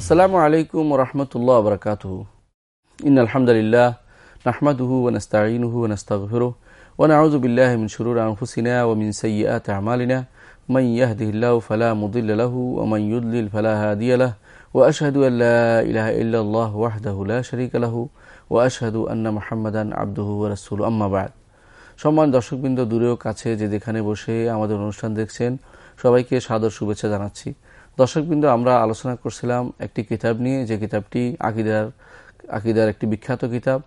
আসসালামু আলাইকুম রহমতুল্লাহ বরকাত ইন আলহামদুলিল্লাহ নাহমাদুহু ওনস্তাহু ওনস্তাহরু ওন আউজুবিল্লাহমিন শুরুর হুসিনা ও ওমিন সৈয়াত আমালিনা। মাই ইয়াহদিল্লাহ ফালা মুদিল্লাহু ওমাই ইউদ্দিল ফালা হাদিয়ালাহ ও আশহাদু আল্লাহ ইলাহ ইল্লাল্লাহ ওয়াহদাহু লা শারীকা লাহু ওয়া আশহাদু আন্না মুহাম্মাদান আবদুহু ওয়া রাসূলু আম্মা সম্মান দর্শকবৃন্দ দূরেও কাছে যে যেখানে বসে আমাদের অনুষ্ঠান দেখছেন, সবাইকে সাদর শুভেচ্ছা জানাচ্ছি। দর্শকবৃন্দ, আমরা আলোচনা করছিলাম একটি কিতাব নিয়ে। যে কিতাবটি আকিদার আকিদার একটি বিখ্যাত কিতাব,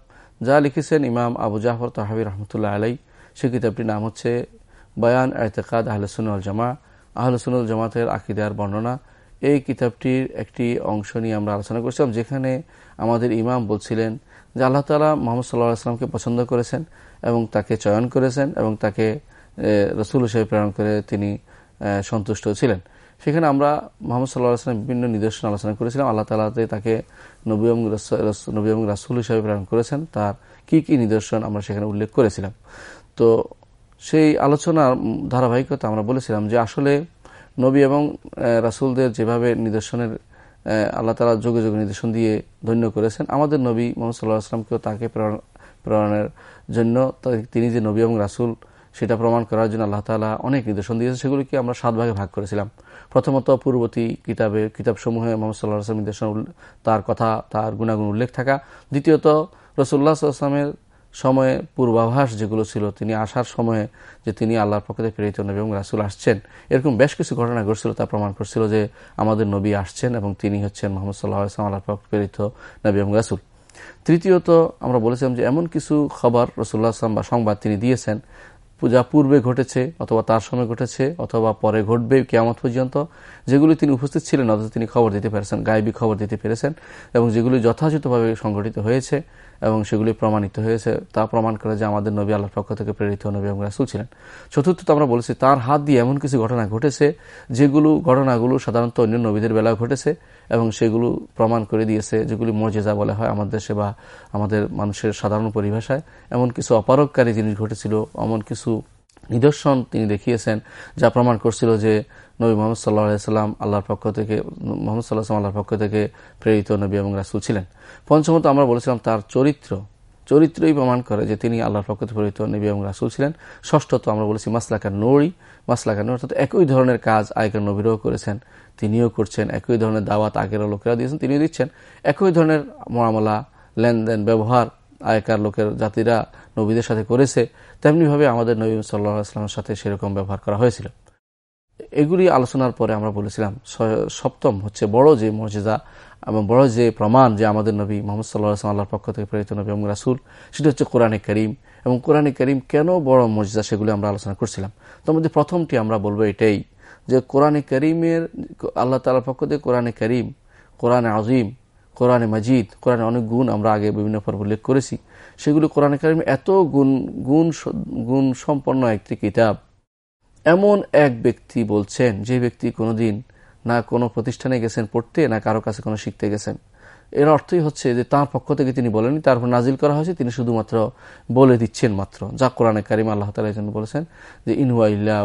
যা লিখেছেন ইমাম আবু জাফর তাহাবি রহমতুল্লাহ আলাই সে কিতাবটির নাম হচ্ছে বয়ান এতেকাদ আহলসুল জামা আহলসুল জামাতের আকিদার বর্ণনা। এই কিতাবটির একটি অংশ নিয়ে আমরা আলোচনা করছিলাম, যেখানে আমাদের ইমাম বলছিলেন যে আল্লাহ তালা মোহাম্মদ সাল্লাহ আসলামকে পছন্দ করেছেন এবং তাকে চয়ন করেছেন এবং তাকে রসুল হিসেবে প্রেরণ করে তিনি সন্তুষ্ট ছিলেন। সেখানে আমরা মোহাম্মদ সাল্লাহ আসলাম বিভিন্ন নিদর্শন আলোচনা করেছিলাম। আল্লাহ তালাতে তাকে নবী নবী এবং রাসুল হিসাবে প্রেরণ করেছেন। তার কি কি নিদর্শন আমরা সেখানে উল্লেখ করেছিলাম। তো সেই আলোচনার ধারাবাহিকতা আমরা বলেছিলাম যে আসলে নবী এবং রাসুলদের যেভাবে নিদর্শনের আল্লাহ তালা যোগে যোগে নিদর্শন দিয়ে ধন্য করেছেন, আমাদের নবী মোহাম্মদ সাল্লাহ আসলামকেও তাকে প্রেরণ, প্রেরণের জন্য তিনি যে নবী এবং রাসুল সেটা প্রমাণ করার জন্য আল্লাহ তালা অনেক নিদর্শন দিয়েছে সেগুলিকে আমরা সাত ভাগে ভাগ করেছিলাম। প্রথমত পূর্ববর্তী কিতাবে, কিতাবসমূহে মোহাম্মদ সাল্লাহ আসলাম নিদর্শন তার কথা, তার গুণাগুণ উল্লেখ থাকা। দ্বিতীয়ত রসুল্লাহ আসলামের সময়ে পূর্বাভাস যেগুলো ছিল, তিনি আসার সময়ে যে তিনি আল্লাহর পক্ষে প্রেরিত নবী এবং রাসুল আসছেন, এরকম বেশ কিছু ঘটনা ঘটছিল, তা প্রমাণ করছিল যে আমাদের নবী আসছেন এবং তিনি হচ্ছেন মোহাম্মদ সাল্লাহ আসলাম আল্লাহর পক্ষে প্রেরিত নবী এবং রাসুল। তৃতীয়ত, আমরা বলেছিলাম যে এমন কিছু খবর রসুল্লাহ আসলাম বা সংবাদ তিনি দিয়েছেন পূজা পূর্বে ঘটেছে অথবা তার সময় ঘটেছে অথবা পরে ঘটবে কেমন পর্যন্ত, যেগুলি তিনি উপস্থিত ছিলেন, অথচ তিনি খবর দিতে পেরেছেন, গায়েবী খবর দিতে পেরেছেন, এবং যেগুলি যথাযথভাবে সংঘটিত হয়েছে এবং সেগুলি প্রমাণিত হয়েছে, তা প্রমাণ করে যে আমাদের নবী আল্লাহর পক্ষ থেকে প্রেরিত নবী এবং রাসুল ছিলেন। চতুর্থত আমরা বলেছি, তার হাত দিয়ে এমন কিছু ঘটনা ঘটেছে, যেগুলো ঘটনাগুলো সাধারণত অন্য নবীদের বেলায় ঘটেছে, এবং সেগুলো প্রমাণ করে দিয়েছে, যেগুলি মর্যাদা বলা হয় আমাদের দেশে বা আমাদের মানুষের সাধারণ পরিভাষায়। এমন কিছু অপারককারী জিনিস ঘটেছিল এমন কিছু নিদর্শন তিনি দেখিয়েছেন, যা প্রমাণ করছিল যে নবী মোহাম্মদ সাল্লাহ সাল্লাম আল্লাহর পক্ষ থেকে, মোহাম্মদ সাল্লাহ আল্লাহর পক্ষ থেকে প্রেরিত নবী এবং রাসুল ছিলেন। পঞ্চমত আমরা বলেছিলাম তার চরিত্র। চরিত্রই প্রমাণ করে যে তিনি আল্লাহর পক্ষ থেকে প্রেরিত নবী এবং রাসুল ছিলেন। ষষ্ঠত আমরা বলেছি মাসলাকার নড়ি মাসলাকার নড়ি অর্থাৎ একই ধরনের কাজ আগের নবীরাও করেছেন, তিনিও করছেন, একই ধরনের দাওয়াত আগের লোকেরা দিয়েছেন, তিনিও দিচ্ছেন। একই ধরনের মরামলা লেনদেন, ব্যবহার আগেকার লোকের জাতিরা নবীদের সাথে করেছে, তেমনিভাবে আমাদের নবী সাল্লাহ আসলামের সাথে সেরকম ব্যবহার করা হয়েছিল। এগুলি আলোচনার পরে আমরা বলেছিলাম সপ্তম হচ্ছে বড় যে মর্যাদা এবং বড় যে প্রমাণ যে আমাদের নবী মোহাম্মদ সাল্লাহ আসলাম আল্লাহর পক্ষ থেকে প্রেরিত নবী এবং রাসুল, সেটা হচ্ছে কোরআনে করিম। এবং কোরআনে করিম কেন বড় মর্যাদা সেগুলি আমরা আলোচনা করছিলাম। তার মধ্যে প্রথমটি আমরা বলব এটাই যে কোরআনে করিমের, আল্লাহ তালার পক্ষ থেকে কোরআনে করিম, কোরআনে আজিম কোরআনে মাজিদ, কোরআনে অনেক গুণ আমরা আগে বিভিন্ন পর্ব উল্লেখ করেছি। সেগুলো কোরআনে কারিম এত গুণ গুণ গুণ সম্পন্ন একটি কিতাব। এমন এক ব্যক্তি বলছেন, যে ব্যক্তি কোনোদিন না কোনো প্রতিষ্ঠানে গেছেন পড়তে, না কারও কাছে কোনো শিখতে গেছেন। এর অর্থই হচ্ছে যে তার পক্ষ থেকে তিনি বলেননি তারপর নাজিল করা হয়েছে, তিনি শুধুমাত্র বলে দিচ্ছেন মাত্র। যা কোরআনে কারিম আল্লাহ তালা জন্য বলেছেন যে, ইনহুয়া ইল্লা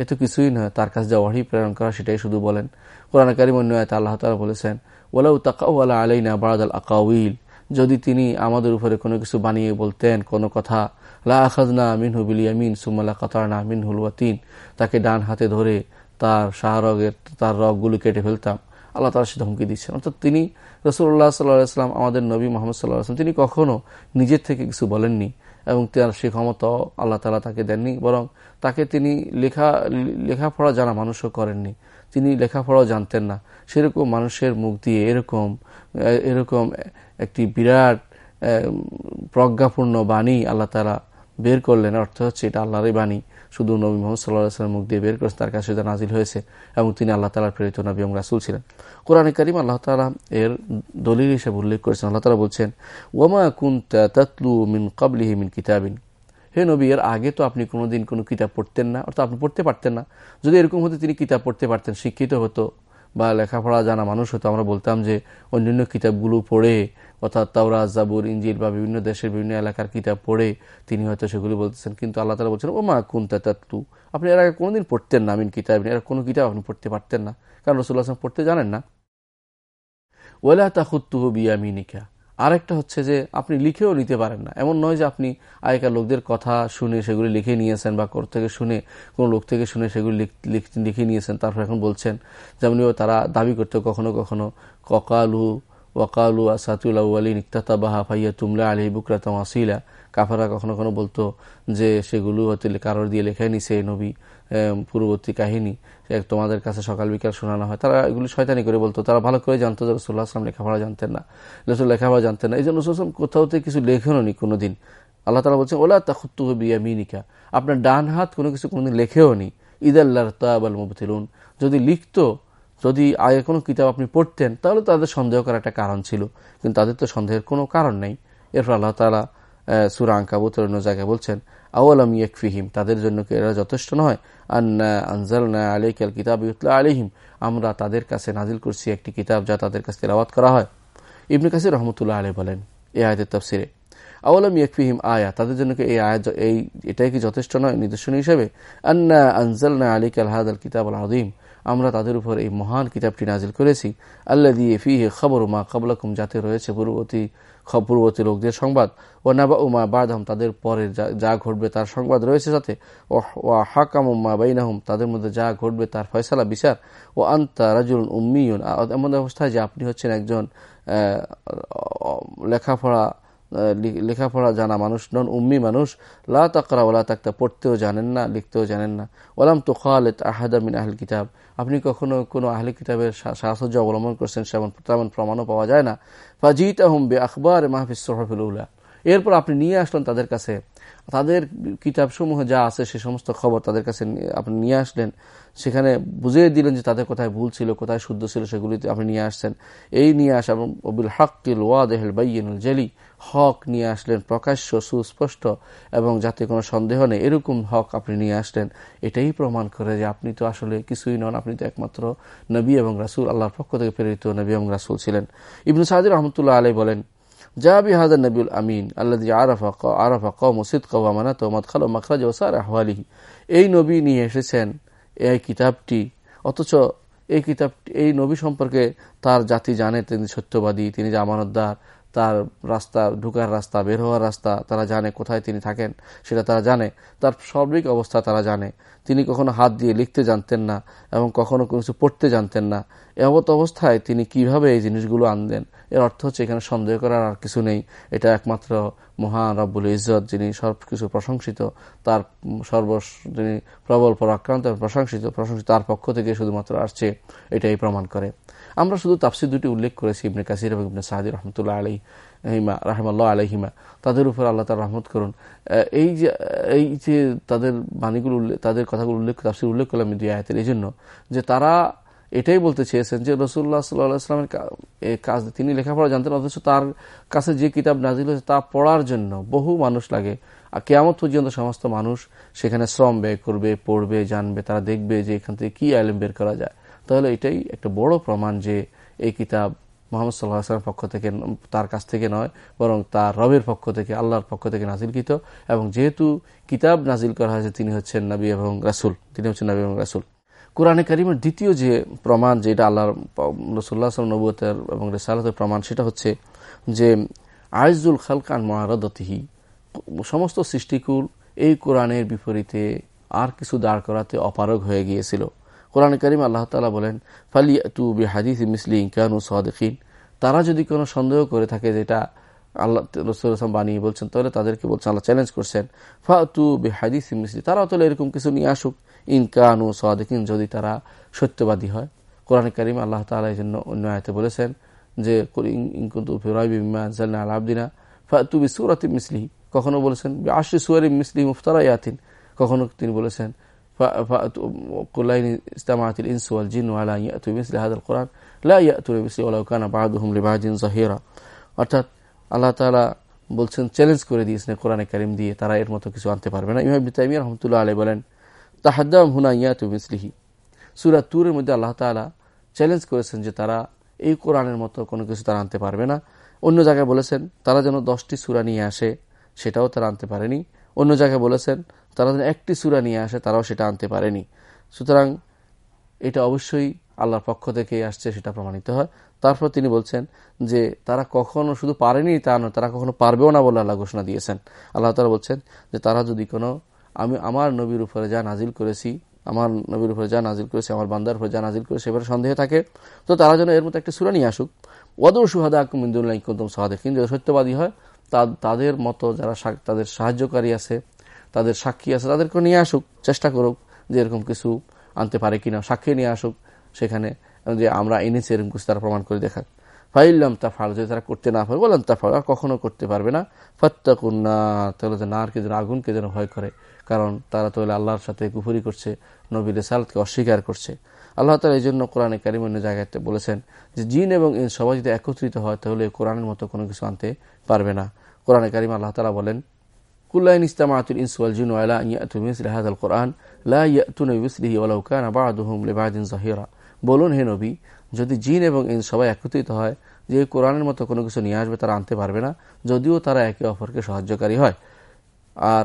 এ তো কিছুই নয়, তার কাছে যা ওয়াহি প্রেরণ করা সেটাই শুধু বলেন। কোরআনে কারিম অন্য আল্লাহ তালা বলেছেন ওলাউ তাকাউলা আলাইনা বারাদ আকাউইল যদি তিনি আমাদের উপরে কোনো কিছু বানিয়ে বলতেন, কোনো কথা, লা আখাজনা মিনহু বিলিয়ামিন সুমাল্লা কাতারনা মিনহুল ওয়াতিন তাকে ডান হাতে ধরে তার শাহরগের, তার রগগুলো কেটে ফেলতাম। আল্লাহ তালা সে ধমকি দিচ্ছেন। অর্থাৎ তিনি রসুল্লাহ সাল্লাহাম আমাদের নবী মোহাম্মদ সাল্লাহ আসলাম তিনি কখনও নিজের থেকে কিছু বলেননি। এবং তার সে ক্ষমতাও আল্লাহ তালা তাকে দেননি, বরং তাকে তিনি লেখা, লেখাপড়া জানা মানুষও করেননি। তিনি লেখাপড়াও জানতেন না। সেরকম মানুষের মুখ দিয়ে এরকম এরকম একটি বিরাট প্রজ্ঞাপূর্ণ বাণী আল্লাহ তালা বের করলেন। অর্থ হচ্ছে এটা আল্লাহরই বাণী। শুধু নবী মোহাম্মদ সাল্লাহ আসলামের মুখ দিয়ে বের করেছে, তার কাছে সেটা নাজিল হয়েছে এবং তিনি আল্লাহ তালার প্রেরিত নবী এবং রাসুল ছিলেন। কোরআনে করিম আল্লাহ তালা এর দলিল হিসেবে উল্লেখ করেছেন। আল্লাহ তালা বলছেন ওমা কুন তাতলু মিন কাবলিহি মিন কিতাবিন। হে নবী, এর আগে তো আপনি কোনোদিন কোনো কিতাব পড়তেন না, অর্থাৎ আপনি পড়তে পারতেন না। যদি এরকম হতো তিনি কিতাব পড়তে পারতেন, শিক্ষিত হতো বা লেখাপড়া জানা মানুষ হতো, আমরা বলতাম যে অন্যান্য কিতাবগুলো পড়ে অর্থাৎ তাওরা জাবুর ইঞ্জিল বা বিভিন্ন দেশের বিভিন্ন এলাকার কিতাব পড়ে তিনি হয়তো সেগুলি বলতেছেন। কিন্তু আল্লাহ তালা বলছেন ও মা কুন্তা তাত্তু আপনি এর আগে কোনোদিন পড়তেন না আমিন কিতাব এর কোনো কিতাব আপনি পড়তে পারতেন না। কারণ রসুল্লাহ আসলাম পড়তে জানেন না। ওলা তাহুত্তুহ বিয়ামিনিকা। আরেকটা হচ্ছে যে, আপনি লিখেও নিতে পারেন না। এমন নয় যে আপনি আগেকার লোকদের কথা শুনে সেগুলি লিখে নিয়েছেন বা কোর থেকে শুনে, কোনো লোক থেকে শুনে সেগুলি লিখে নিয়েছেন। তারপর এখন বলছেন যেমনিও তারা দাবি করতে কখনো কখনো, ককালু ওয়াকালু আসাতুল্লাহ আলী নিকতাবাহা ফাইয়া তুমলা আলী বুকরাতম আসিলা কাফারা কখনো কখনো বলতো যে সেগুলো হয়তো কারোর দিয়ে লেখাই নিছে নবী পূর্ববর্তী কাহিনী। তোমাদের কাছে সকাল বিকাল শোনানো হয়। তারা এগুলি শয়তানি করে বলতো। তারা ভালো করে জানতো যে রসুল্লাহ আসলাম লেখাপড়া জানতেন না। রসুল লেখাপড়া জানতেন না। এই জন্য রসুল কোথাও থেকে কিছু লেখেনও নি কোনোদিন। আল্লাহ তালা বলছেন, ওলা তাহুত্তু বিয়া মিনিকা আপনার ডান হাত কোনো কিছু কোনোদিন লেখেও নি। ঈদ আল্লাহ তাবাল মুবতিলুন। যদি লিখতো যদি আগে কোনো কিতাব আপনি পড়তেন, তাহলে তাদের সন্দেহ করার একটা কারণ ছিল। কিন্তু তাদের তো সন্দেহের কোনো কারণ নেই। এরপর আল্লাহ তালা সুরা অন্য জায়গায় বলছেন, আওয়ালাম ফিহিম তাদের জন্য কি এরা যথেষ্ট নয়? আন্না আনজাল না আলিকাল কিতাব ইউতলা আলিহিম আমরা তাদের কাছে নাজিল করছি একটি কিতাব যা তাদের কাছে তেলাওয়াত করা হয়। ইবনে কাসির রহমতুল্লাহ আলী বলেন এই আয়তের তফসিরে, আওয়ালাম ফিহিম আয়া? তাদের জন্য কি এই আয়াত এই, এটাই কি যথেষ্ট নয় নিদর্শন হিসেবে? আন্না আনজাল না আলিকাল হাদ আল কিতাব আল আদিম আমরা তাদের উপর এই মহান কিতাবটি নাজিল করেছি। আল্লাহ দিয়ে ফিহে খবর মা কবলাকুম যাতে রয়েছে পূর্ববর্তী পূর্ববর্তী লোকদের সংবাদ। ও নাবা উমা বাদহম, তাদের পরে যা ঘটবে তার সংবাদ রয়েছে সাথে ও হাকাম উম্মা বাইনাহম, তাদের মধ্যে যা ঘটবে তার ফয়সালা, বিচার। ও আন্তা রাজুল উম্মিউন এমন অবস্থায় যে আপনি হচ্ছেন একজন লেখাপড়া লেখাপড়া জানা মানুষ, নন উম্মি মানুষ। লা তাকরা ওলা তাকতা পড়তেও জানেন না, লিখতেও জানেন না। ওলাম তো খালেদ আহাদা মিন আহল কিতাব। আপনি কখনো কোনো আহলে কিতাবের সাহসর্য অবলম্বন করছেন, সেমন তেমন প্রমাণও পাওয়া যায় না। ফাজিত আহম বে আখবর মাহফিস উল্লাহ এরপর আপনি নিয়ে আসলেন তাদের কাছে। তাদের কিতাবসমূহ যা আছে, সে সমস্ত খবর তাদের কাছে আপনি নিয়ে আসলেন, সেখানে বুঝিয়ে দিলেন যে তাদের কোথায় ভুল ছিল, কোথায় শুদ্ধ ছিল, সেগুলিতে আপনি নিয়ে আসছেন। এই নিয়ে আসা এবং অবিল হাক্কিল ওয়াদেহল বাইনুল জেলি হক নিয়ে আসলেন প্রকাশ্য, সুস্পষ্ট এবং যাতে কোনো সন্দেহ নেই, এরকম হক আপনি নিয়ে আসলেন। এটাই প্রমাণ করে যে আপনি তো আসলে কিছুই নন, আপনি তো একমাত্র নবী এবং রাসুল, আল্লাহর পক্ষ থেকে প্রেরিত নবী এবং রাসুল ছিলেন। ইবনু সাহাদির রহমতুল্লাহ আলাই বলেন জাবি হাজার নবীল আমিন আল্লাহ আরাফা আরাফা কম সিদ কওয়ামানাত মদখাল ও মখরাজ ওসার আহওয়ালিহি এই নবী নিয়ে এসেছেন এই কিতাবটি। অথচ এই কিতাবটি এই নবী সম্পর্কে তার জাতি জানে, তিনি সত্যবাদী, তিনি যে আমানতদার। তার রাস্তা, ঢুকার রাস্তা, বের হওয়ার রাস্তা, তারা জানে কোথায় তিনি থাকেন, সেটা তারা জানে। তার সার্বিক অবস্থা তারা জানে। তিনি কখনো হাত দিয়ে লিখতে জানতেন না এবং কখনো কোনো কিছু পড়তে জানতেন না। এমত অবস্থায় তিনি কীভাবে এই জিনিসগুলো আনলেন? এর অর্থ হচ্ছে এখানে সন্দেহ করার আর কিছু নেই। এটা একমাত্র মহান রব্বুল ইজত যিনি সব কিছু প্রশংসিত, তার সর্ব যিনি প্রবল পরাক্রান্ত প্রশংসিত প্রশংসিত তার পক্ষ থেকে শুধুমাত্র আসছে, এটাই প্রমাণ করে। আমরা শুধু তাফসির দুটি উল্লেখ করেছি, ইবনে কাসির এবং ইবনে সাহাদি রহমতুল্লাহ আলী হিমা রাহমাল্লাহ আলহিমা তাদের উপর আল্লাহ তার রহমত করুন। এই যে এই যে তাদের বাণীগুলো তাদের কথাগুলো উল্লেখ, তাফসির উল্লেখ করলাম দুই আয়াতের এই জন্য যে তারা এটাই বলতে চেয়েছেন যে রসুল্লাহ সাল্লাহামের কাজ, তিনি লেখাপড়া জানতেন, অথচ তার কাছে যে কিতাব নাজিল হয়েছে তা পড়ার জন্য বহু মানুষ লাগে। আর কেমন পর্যন্ত সমস্ত মানুষ সেখানে শ্রম ব্যয় করবে, পড়বে, জানবে, তারা দেখবে যে এখান থেকে কি আইলেম বের করা যায়। তাহলে এটাই একটা বড় প্রমাণ যে এই কিতাব মোহাম্মদ সাল্লাহ আসলামের পক্ষ থেকে তার কাছ থেকে নয়, বরং তার রবের পক্ষ থেকে, আল্লাহর পক্ষ থেকে নাজিলকৃত। এবং যেহেতু কিতাব নাজিল করা হয়েছে, তিনি হচ্ছেন নবী এবং রাসুল। তিনি হচ্ছেন নবী এবং রাসুল। কোরআনে করিমের দ্বিতীয় যে প্রমাণ, যেটা আল্লাহ রসুল্লাহ নবুতের এবং রেসালতের প্রমাণ, সেটা হচ্ছে যে আইজুল খালকান মহারদতিহি সমস্ত সৃষ্টিকুল এই কোরআনের বিপরীতে আর কিছু দাঁড় করাতে অপারগ হয়ে গিয়েছিল। কোরআন করিম আল্লাহ তালা বলেন ফালি তু বি হাদিস মিসলি ইনকানু সহদিন তারা যদি কোনো সন্দেহ করে থাকে যেটা আল্লাহ রসুল বানিয়ে বলছেন, তাহলে তাদেরকে বলছেন, আল্লাহ চ্যালেঞ্জ করছেন। ফা তু বি হাদিস মিসলি, তারাও তাহলে এরকম কিছু নিয়ে আসুক ইনকানু সহদিন যদি তারা সত্যবাদী হয়। কোরআন করিম আল্লাহ তালা এই জন্য অন্য আয়তে বলেছেন যে ইনকুন্তু ফিরাইবিমা আল আবদিনা ফা তু বি সুরাতি মিসলি কখনো বলেছেন আশি সুয়ারি মিসলি মুফতারা ইয়াতিন কখনো তিনি বলেছেন قلين استمعت الإنس والجن على أن يأتوا بمثل هذا القرآن لا يأتوا بمثله ولو كان بعضهم لبعض ظهيرا অর্থাৎ আল্লাহ তাআলা বলছেন চ্যালেঞ্জ করে দিয়েছেন কোরআনে কারিম দিয়ে তারা এর মতো কিছু আনতে পারবে না ইমাম তাইমিয়া রহমতুল্লাহ আলী বলেন তাহাদ্দাম হুনা ইয়াতু মিসলিহি সুরা তুরের মধ্যে আল্লাহ তাআলা চ্যালেঞ্জ করেছেন যে তারা এই কোরআনের মতো কোনো কিছু তারা আনতে পারবে না অন্য জায়গায় বলেছেন তারা যেন দশটি সুরা নিয়ে আসে সেটাও তারা আনতে পারেনি অন্য জায়গায় বলেছেন, তারা যেন একটি সুরা নিয়ে আসে, তারাও সেটা আনতে পারেনি। সুতরাং এটা অবশ্যই আল্লাহর পক্ষ থেকে আসছে, সেটা প্রমাণিত হয়। তারপর তিনি বলছেন যে, তারা কখনো শুধু পারেনি তা নয়, তারা কখনো পারবেও না বলে আল্লাহ ঘোষণা দিয়েছেন। আল্লাহ তালা বলছেন যে, তারা যদি কোনো, আমি আমার নবীর উপরে যা নাজিল করেছি, আমার নবীর উপরে যা নাজিল করেছে, আমার বান্দার উপরে যা নাজিল করেছে, এবারে সন্দেহ থাকে, তো তারা যেন এর মতো একটা সুরা নিয়ে আসুক। ওদর সুহাদা আকুমিন্দুল্লাহ কুন্তম সাহাদে কিন্তু সত্যবাদী হয় তাদের মতো যারা তাদের সাহায্যকারী আছে, তাদের সাক্ষী আছে, তাদেরকে নিয়ে আসুক, চেষ্টা করুক যে এরকম কিছু আনতে পারে কিনা, সাক্ষী নিয়ে আসুক সেখানে, যে আমরা এনেছি এরকম কিছু তারা প্রমাণ করে দেখাক। ফাইল্লাম তা ফাল যদি তারা করতে না পারে বললাম তা ফাল আর কখনো করতে পারবে না। ফত্তাকুন্না তাহলে যে নারকে যেন, আগুনকে যেন ভয় করে, কারণ তারা তাহলে আল্লাহর সাথে কুফুরি করছে নবীর সালকে অস্বীকার করছে। আল্লাহ তালা এই জন্য কোরআনে কারিম অন্য জায়গাতে বলেছেন যে, জিন এবং ইন সবাই যদি একত্রিত হয়, তাহলে কোরআনের মতো কোনো কিছু আনতে পারবে না। কোরআনে কারিম আল্লাহ তালা বলেন কুল্লাইন ইস্তামাতুল ইনসুয়াল জিন ওয়ালা কোরআন বলুন, হে নবী, যদি জিন এবং ইন সবাই একত্রিত হয়, যে কোরআনের মতো কোনো কিছু নিয়ে আসবে, তারা আনতে পারবে না, যদিও তারা একে অপরকে সাহায্যকারী হয়। আর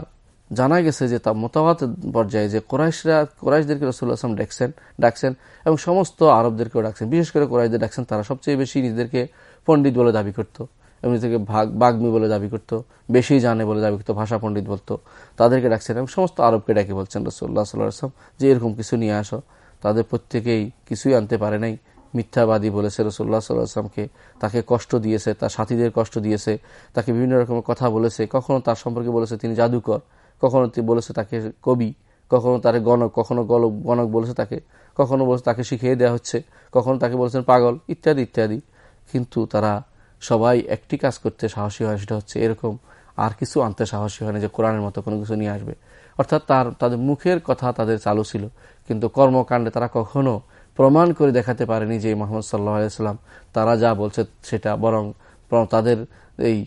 জানা গেছে যে তা মোতাবাত পর্যায়ে যে কোরাইশরা, কোরাইশদেরকে রসুল্লাহ আসলাম ডাকছেন ডাকছেন এবং সমস্ত আরবদেরকেও ডাকছেন। বিশেষ করে কোরাইশদের ডাকছেন, তারা সবচেয়ে বেশি নিজেদেরকে পণ্ডিত বলে দাবি করত এবং নিজেকে ভাগ, বাগ্মী বলে দাবি করত, বেশি জানে বলে দাবি করতো, ভাষা পণ্ডিত বলতো। তাদেরকে ডাকছেন এবং সমস্ত আরবকে ডাকে বলছেন রসুল্লাহ সাল্লাহ আসলাম যে এরকম কিছু নিয়ে আসো, তাদের প্রত্যেকেই কিছুই আনতে পারে নাই। মিথ্যাবাদী বলেছে রসুল্লাহ সাল্লাহামকে তাকে কষ্ট দিয়েছে, তার সাথীদের কষ্ট দিয়েছে, তাকে বিভিন্ন রকমের কথা বলেছে, কখনো তার সম্পর্কে বলেছে, তিনি জাদুকর। কখনো বলেছে তাকে কবি, কখনো তার গণক, কখনো গলক, গণক বলেছে তাকে, কখনো বলেছে তাকে শিখিয়ে দেওয়া হচ্ছে, কখনো তাকে বলেছেন পাগল, ইত্যাদি ইত্যাদি। কিন্তু তারা সবাই একটি কাজ করতে সাহসী হয়, সেটা হচ্ছে এরকম আর কিছু আনতে সাহসী হয় না যে কোরআনের মতো কোনো কিছু নিয়ে আসবে। অর্থাৎ তার, তাদের মুখের কথা তাদের চালু ছিল। কিন্তু কর্মকাণ্ডে তারা কখনো প্রমাণ করে দেখাতে পারেনি যে মোহাম্মদ সাল্লাহ আলাইসাল্লাম তারা যা বলছে সেটা বরং তাদের এই,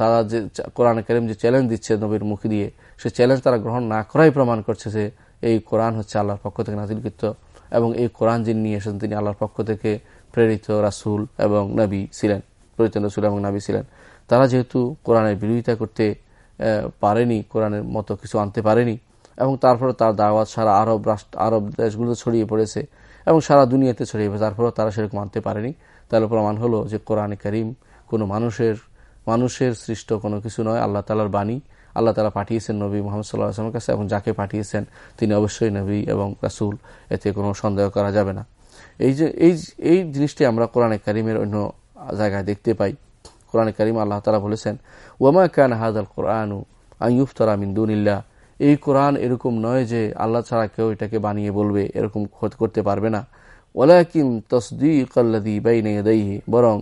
তারা যে কোরআন করিম যে চ্যালেঞ্জ দিচ্ছে নবীর মুখ দিয়ে, সে চ্যালেঞ্জ তারা গ্রহণ না করাই প্রমাণ করছে যে এই কোরআন হচ্ছে আল্লাহর পক্ষ থেকে নাজিলকৃত এবং এই কোরআন যিনি নিয়ে এসেছেন তিনি আল্লাহর পক্ষ থেকে প্রেরিত রাসুল এবং নবী ছিলেন, প্রেরিত রাসুল এবং নবী ছিলেন। তারা যেহেতু কোরআনের বিরোধিতা করতে পারেনি, কোরআনের মতো কিছু আনতে পারেনি এবং তারপরে তার দাওয়াত সারা আরব রাষ্ট্র আরব দেশগুলোতে ছড়িয়ে পড়েছে এবং সারা দুনিয়াতে ছড়িয়ে পড়েছে তারপরেও তারা সেরকম আনতে পারেনি। তাহলে প্রমাণ হলো যে কোরআন করিম কোনো মানুষের মানুষের সৃষ্ট কোনো কিছু নয়। আল্লাহ তালার বাণী, আল্লাহ তালা পাঠিয়েছেন নবী মোহাম্মদ সাল্লাহ আসলামের কাছে এবং যাকে পাঠিয়েছেন তিনি অবশ্যই নবী এবং রাসুল। এতে কোনো সন্দেহ করা যাবে না। এই যে, এই এই জিনিসটি আমরা কোরআনে কারিমের অন্য জায়গায় দেখতে পাই। কোরআনে কারিম আল্লাহ তালা বলেছেন, ওয়ামা কান হাদ আল কোরআনু আইয়ুফতরা মিন্দুনিল্লা এই কোরআন এরকম নয় যে আল্লাহ ছাড়া কেউ এটাকে বানিয়ে বলবে, এরকম করতে পারবে না। ওলাকিম তসদিক আল্লাদি বাইনে দেহি বরং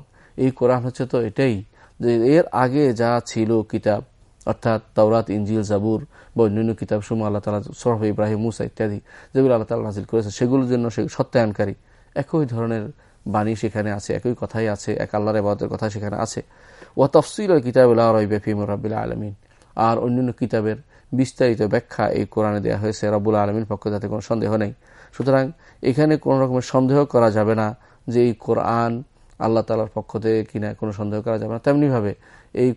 এই কোরআন হচ্ছে তো এটাই যে এর আগে যা ছিল কিতাব, অর্থাৎ তাওরাত ইঞ্জিল জাবুর বা অন্যান্য কিতাব সমূহ আল্লাহ তালা সরফ ইব্রাহিম, মুসা ইত্যাদি যেগুলো আল্লাহ তালা নাজিল করেছে, সেগুলোর জন্য সে সত্যায়নকারী। একই ধরনের বাণী সেখানে আছে, একই কথাই আছে, এক আল্লাহর আবাদতের কথা সেখানে আছে। ও তফসিল কিতাব রবিম রবিল আলমিন। আর অন্যান্য কিতাবের বিস্তারিত ব্যাখ্যা এই কোরআনে দেওয়া হয়েছে রব্বুল আলমীর পক্ষে, যাতে কোনো সন্দেহ নেই। সুতরাং এখানে কোনো রকমের সন্দেহ করা যাবে না যে এই কোরআন আল্লাহ তালার পক্ষ থেকে কিনা কোনো সন্দেহ করা যাবে না। তেমনিভাবে এই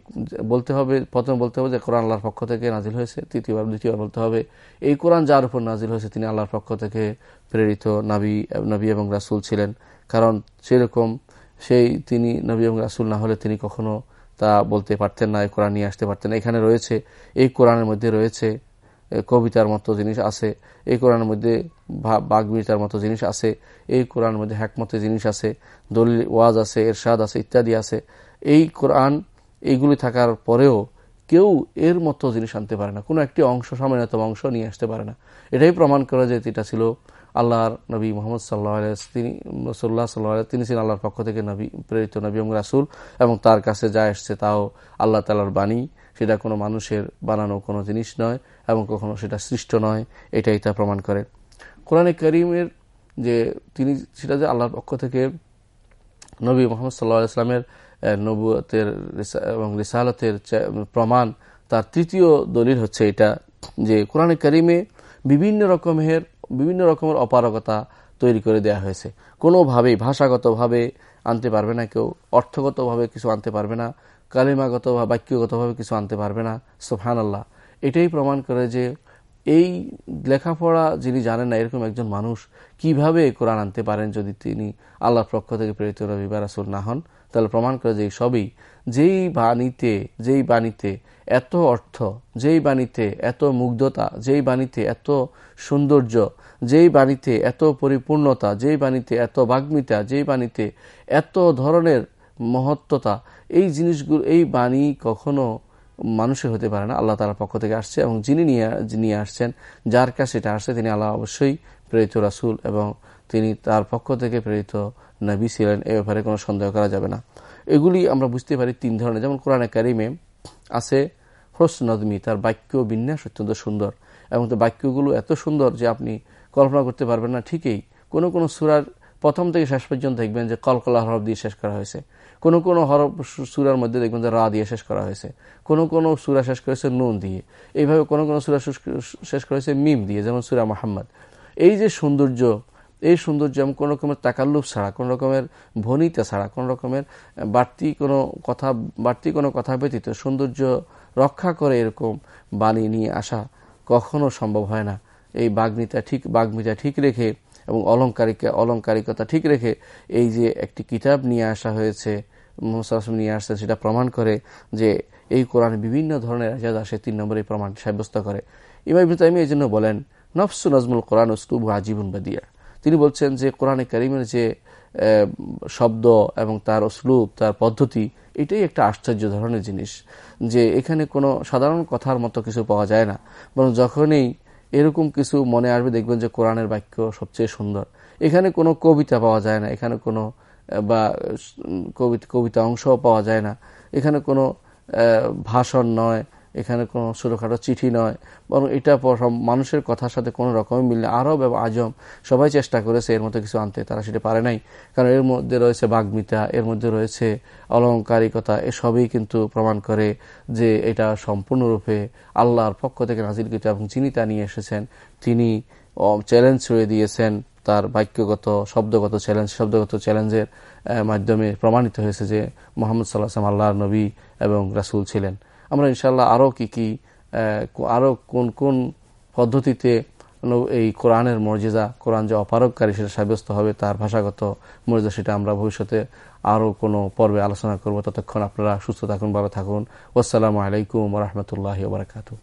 বলতে হবে, প্রথমে বলতে হবে যে কোরআন আল্লাহর পক্ষ থেকে নাজিল হয়েছে, তৃতীয়বার, দ্বিতীয়বার বলতে হবে, এই কোরআন যার উপর নাজিল হয়েছে তিনি আল্লাহর পক্ষ থেকে প্রেরিত নাবি, নবী এবং রাসুল ছিলেন। কারণ সেরকম সেই তিনি নবী এবং রাসুল না হলে তিনি কখনো তা বলতে পারতেন না, এই কোরআন নিয়ে আসতে পারতেন এখানে রয়েছে, এই কোরআনের মধ্যে রয়েছে কবিতার মতো জিনিস আছে, এই কোরআনের মধ্যে বাগবিতার মতো জিনিস আছে, এই কোরআনের মধ্যে হ্যাকমতের জিনিস আছে, দলিল, ওয়াজ আছে, এরশাদ আছে, ইত্যাদি আছে। এই কোরআন এইগুলি থাকার পরেও কেউ এর মতো জিনিস আনতে পারে না। কোনো একটি অংশ সামান্যতম অংশ নিয়ে আসতে পারে না। এটাই প্রমাণ করে যে এটা ছিল আল্লাহর নবী মোহাম্মদ সাল্লাহ তিনি সাল্লাহ সাল্লাহ তিনি ছিলেন আল্লাহর পক্ষ থেকে নবী, প্রেরিত নবী এবং রাসুল এবং তার কাছে যা এসছে তাও আল্লাহ তালার বাণী। সেটা কোনো মানুষের বানানো কোনো জিনিস নয় এবং কখনো সেটা সৃষ্ট নয়, এটাই তা প্রমাণ করে। কোরআনে করিমের যে তিনি, সেটা যে আল্লাহর পক্ষ থেকে নবী মোহাম্মদ সাল্লাহ ইসলামের নবুয়তের এবং রিসালতের প্রমাণ, তার তৃতীয় দলিল হচ্ছে এটা যে কোরআনে করিমে বিভিন্ন রকমের বিভিন্ন রকমের অপারগতা তৈরি করে দেয়া হয়েছে। কোনোভাবেই ভাষাগতভাবে আনতে পারবে না কেউ, অর্থগতভাবে কিছু আনতে পারবে না। কালিমাগত বা বাক্যগতভাবে কিছু আনতে পারবে না। সোফান আল্লাহ এটাই প্রমাণ করে যে এই লেখাপড়া যিনি জানেন না, এরকম একজন মানুষ কীভাবে কোরআন আনতে পারেন যদি তিনি আল্লাহর পক্ষ থেকে প্রেরিত রবি বা না হন? তাহলে প্রমাণ করে যে সবই, যেই বাণীতে যেই বাণীতে এত অর্থ, যেই বাণীতে এত মুগ্ধতা, যেই বাণীতে এত সৌন্দর্য, যেই বাণীতে এত পরিপূর্ণতা, যেই বাণীতে এত বাগ্মিতা, যেই বাণীতে এত ধরনের মহত্বতা এই জিনিসগুলো, এই বাণী কখনো মানুষের হতে পারে না, আল্লাহ তালার পক্ষ থেকে আসছে এবং যিনি নিয়ে আসছেন, যার কাছে এটা আসছে, তিনি আল্লাহ অবশ্যই প্রেরিত রাসুল এবং তিনি তার পক্ষ থেকে প্রেরিত নবী ছিলেন, এ ব্যাপারে কোনো সন্দেহ করা যাবে না। এগুলি আমরা বুঝতে পারি তিন ধরনের। যেমন কোরআনে কারিমে আছে হস নদমি তার বাক্য বিন্যাস অত্যন্ত সুন্দর এবং তার বাক্যগুলো এত সুন্দর যে আপনি কল্পনা করতে পারবেন না। ঠিকই কোনো কোনো সুরার প্রথম থেকে শেষ পর্যন্ত দেখবেন যে কলকলা হরফ দিয়ে শেষ করা হয়েছে। কোনো কোনো হরফ সুরার মধ্যে দেখবেন যে রা দিয়ে শেষ করা হয়েছে। কোনো কোনো সুরা শেষ করেছে নুন দিয়ে। এইভাবে কোনো কোনো সুরা শেষ করেছে মিম দিয়ে, যেমন সুরা মোহাম্মদ। এই যে সৌন্দর্য, এই সৌন্দর্য এবং কোনো রকমের তাকাল্লুপ ছাড়া, কোনো রকমের ভনিতা ছাড়া, কোনো রকমের বাড়তি কোনো কথা, বাড়তি কোনো কথা ব্যতীত সৌন্দর্য রক্ষা করে এরকম বাণী নিয়ে আসা কখনো সম্ভব হয় না। এই বাগ্মিতা ঠিক বাগ্মিতা ঠিক রেখে এবং অলঙ্কারিকা অলঙ্কারিকতা ঠিক রেখে এই যে একটি কিতাব নিয়ে আসা হয়েছে, মোহাম্মদ নিয়ে আসছে, সেটা প্রমাণ করে যে এই কোরআন বিভিন্ন ধরনের আজাদ আসে, তিন নম্বরে প্রমাণ সাব্যস্ত করে। ইমাম ইবতাইমি এই জন্য বলেন, নফসু নজমুল কোরআন উস্তুব আজীবন বাদিয়া। তিনি বলছেন যে কোরআনে করিমের যে শব্দ এবং তার অশ্লুপ তার পদ্ধতি, এটাই একটা আশ্চর্য ধরনের জিনিস যে এখানে কোনো সাধারণ কথার মতো কিছু পাওয়া যায় না। বরং যখনই এরকম কিছু মনে আসবে, দেখবেন যে কোরআনের বাক্য সবচেয়ে সুন্দর। এখানে কোনো কবিতা পাওয়া যায় না, এখানে কোনো বা কবিতা অংশও পাওয়া যায় না। এখানে কোনো ভাষণ নয় এখানে কোনো ছোটোখাটো চিঠি নয়। বরং এটা মানুষের কথার সাথে কোনো রকমই মিললে আরব এবং আজম সবাই চেষ্টা করেছে এর মতো কিছু আনতে, তারা সেটা পারে নাই। কারণ এর মধ্যে রয়েছে বাগ্মিতা, এর মধ্যে রয়েছে অলঙ্কারিকতা এসবই কিন্তু প্রমাণ করে যে এটা সম্পূর্ণরূপে আল্লাহর পক্ষ থেকে নাজিরকৃত এবং যিনি তা নিয়ে এসেছেন, তিনি চ্যালেঞ্জ ছুড়ে দিয়েছেন তার বাক্যগত, শব্দগত চ্যালেঞ্জ শব্দগত চ্যালেঞ্জের মাধ্যমে প্রমাণিত হয়েছে যে মোহাম্মদ সাল্লাহ আল্লাহর নবী এবং রাসুল ছিলেন। আমরা ইনশাল্লাহ আরও কি কি আরও কোন কোন পদ্ধতিতে এই কোরআনের মর্যাদা, কোরআন যে অপারককারী সেটা সাব্যস্ত হবে, তার ভাষাগত মর্যাদা সেটা আমরা ভবিষ্যতে আরও কোনো পর্বে আলোচনা করব। ততক্ষণ আপনারা সুস্থ থাকুন, ভালো থাকুন। আসসালামু আলাইকুম রহমতুল্লাহ বারকাতু